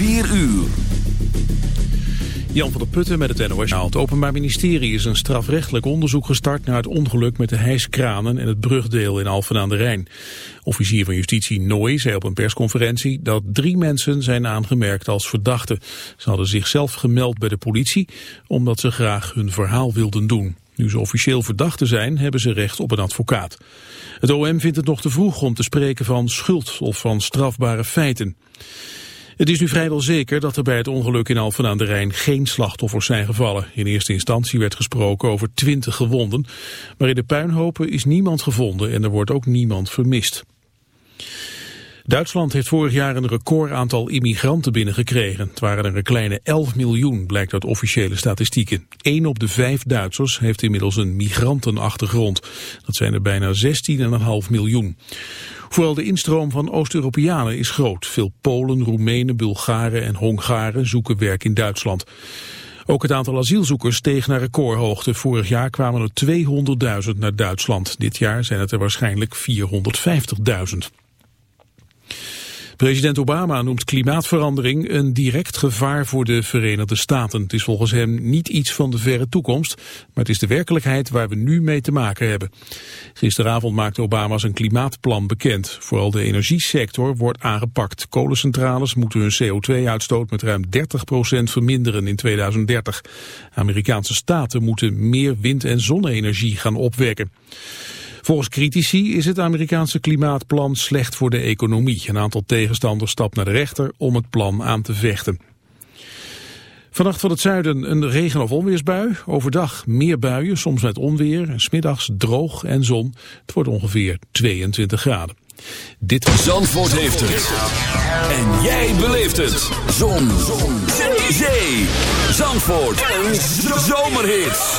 4 uur. Jan van der Putten met het NOS. Het Openbaar Ministerie is een strafrechtelijk onderzoek gestart naar het ongeluk met de hijskranen en het brugdeel in Alphen aan de Rijn. Officier van Justitie Nooy zei op een persconferentie dat drie mensen zijn aangemerkt als verdachten. Ze hadden zichzelf gemeld bij de politie omdat ze graag hun verhaal wilden doen. Nu ze officieel verdachten zijn, hebben ze recht op een advocaat. Het OM vindt het nog te vroeg om te spreken van schuld of van strafbare feiten. Het is nu vrijwel zeker dat er bij het ongeluk in Alphen aan de Rijn geen slachtoffers zijn gevallen. In eerste instantie werd gesproken over twintig gewonden, maar in de puinhopen is niemand gevonden en er wordt ook niemand vermist. Duitsland heeft vorig jaar een recordaantal immigranten binnengekregen. Het waren er een kleine 11 miljoen, blijkt uit officiële statistieken. Eén op de vijf Duitsers heeft inmiddels een migrantenachtergrond. Dat zijn er bijna 16,5 miljoen. Vooral de instroom van Oost-Europeanen is groot. Veel Polen, Roemenen, Bulgaren en Hongaren zoeken werk in Duitsland. Ook het aantal asielzoekers steeg naar recordhoogte. Vorig jaar kwamen er 200.000 naar Duitsland. Dit jaar zijn het er waarschijnlijk 450.000. President Obama noemt klimaatverandering een direct gevaar voor de Verenigde Staten. Het is volgens hem niet iets van de verre toekomst, maar het is de werkelijkheid waar we nu mee te maken hebben. Gisteravond maakte Obama zijn klimaatplan bekend. Vooral de energiesector wordt aangepakt. Kolencentrales moeten hun CO2-uitstoot met ruim 30% verminderen in 2030. Amerikaanse staten moeten meer wind- en zonne-energie gaan opwekken. Volgens critici is het Amerikaanse klimaatplan slecht voor de economie. Een aantal tegenstanders stapt naar de rechter om het plan aan te vechten. Vannacht van het zuiden een regen- of onweersbui. Overdag meer buien, soms met onweer. En smiddags droog en zon. Het wordt ongeveer 22 graden. Dit Zandvoort heeft het. En jij beleeft het. Zon. zon. Zee. Zandvoort. Een zomerhit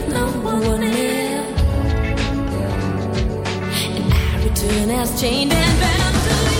with no one else. And I return as chained and bound to you.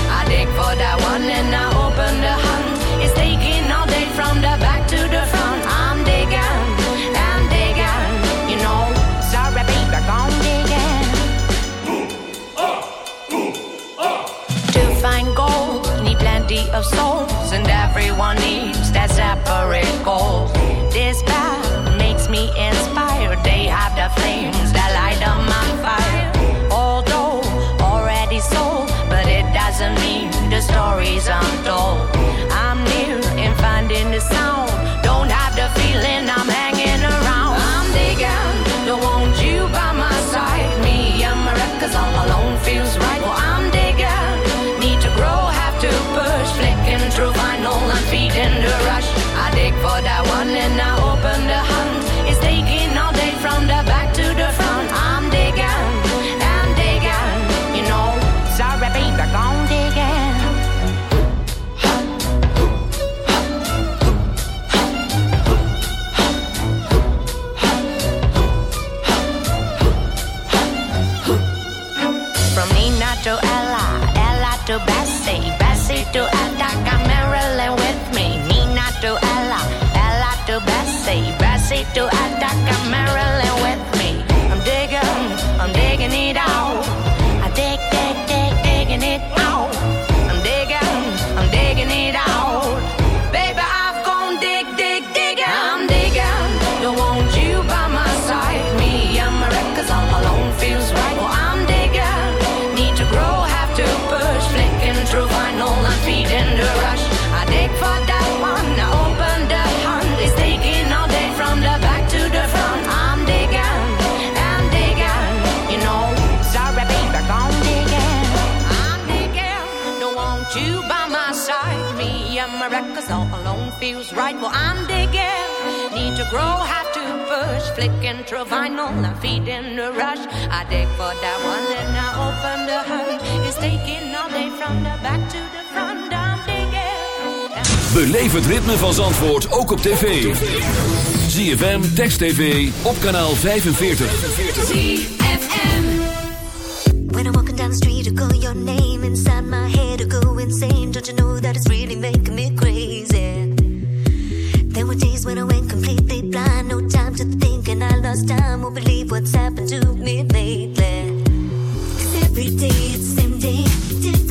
For that one and I open the your back. am a wreck cause all alone feels right. Well, I'm digging. Need to grow, have to push. Flicking through vinyl, I'm feeding the rush. I dig for that one, then I open the hood. It's taking all day from the back to the front. I'm digging. Beleef het ritme van Zandvoort ook op tv. ZFM, Text TV, op kanaal 45. ZFM. When I'm walking down the street, to call your name. to go insane. Don't you know that it's really making me crazy? There were days when I went completely blind, no time to think, and I lost time. Won't believe what's happened to me lately. Cause every day it's the same day, different.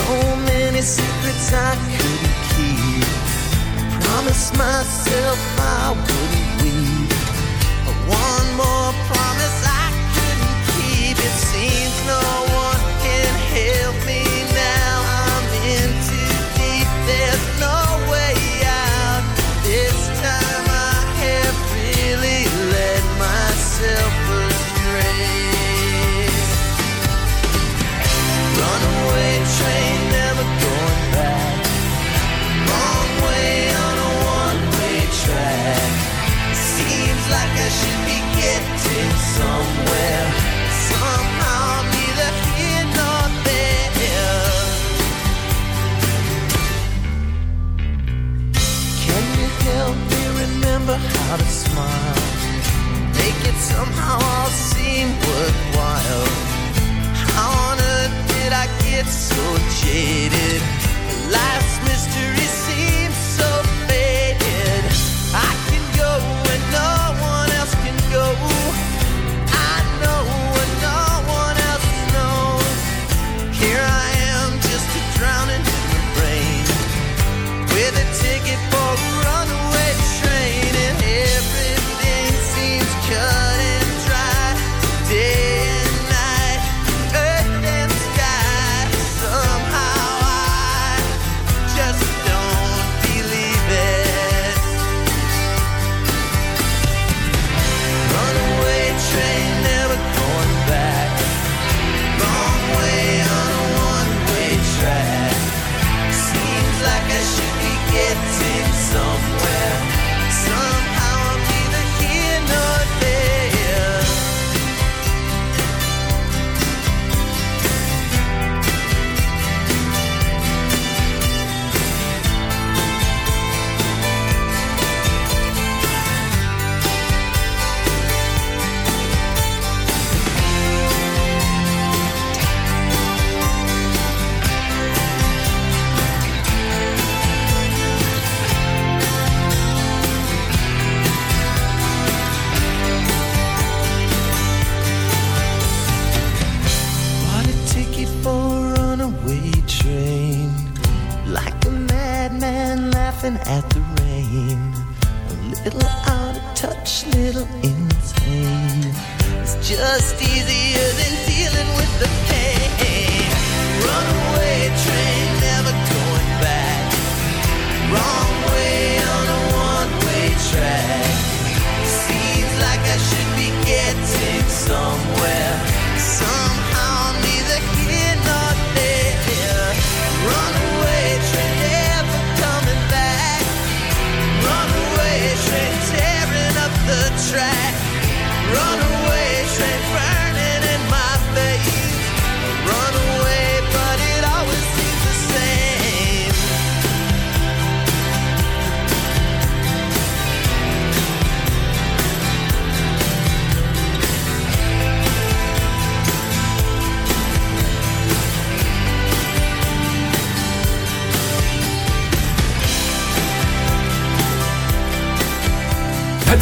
So many secrets I couldn't keep. I promised myself I would. somehow.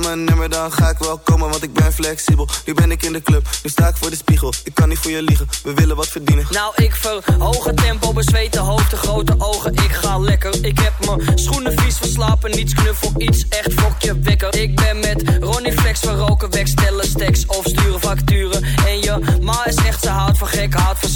mijn nummer, dan ga ik wel komen, want ik ben flexibel. Nu ben ik in de club, nu sta ik voor de spiegel. Ik kan niet voor je liegen, we willen wat verdienen. Nou, ik verhoog het tempo, hoofd, de grote ogen. Ik ga lekker, ik heb mijn schoenen vies verslapen. Niets knuffel, iets echt fokje wekker. Ik ben met Ronnie Flex van roken, weg, stellen stacks of sturen facturen. En je ma is echt, ze houdt van gek, van